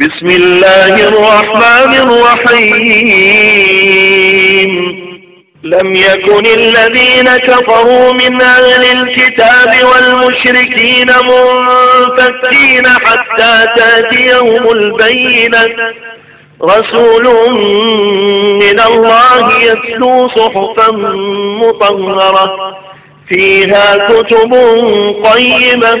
بسم الله الرحمن الرحيم. لم يكن الذين كفروا من أهل الكتاب والمشركين منفكين حتى تأتيهم البينة. رسول من الله يتلو صحفا مطهرة. فيها كتب قيمة.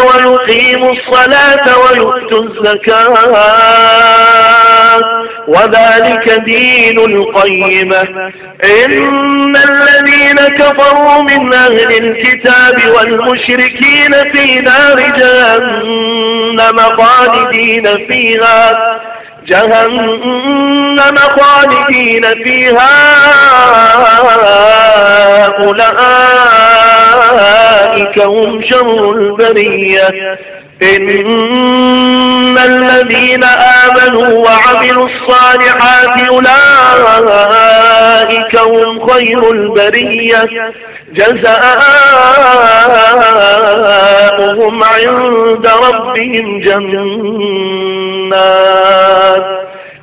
ويقيموا الصلاة ويؤتوا الزكاة. وذلك دين القيمة. إن الذين كفروا من أهل الكتاب والمشركين في نار جهنم خالدين فيها. جهنم خالدين فيها. أولئك هم شر البرية. إن الذين آمنوا وعملوا الصالحات أولئك هم خير البرية. جزاؤهم عند ربهم جنات.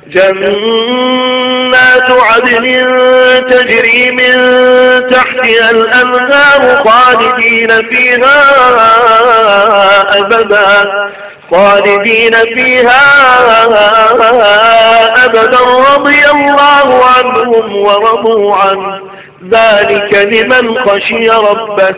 جنات عدن تجري من تحتها الأنهار خالدين فيها أبدا. خالدين فيها أبدا. رضي الله عنهم ورضوا عنه. ذلك لمن خشي ربه.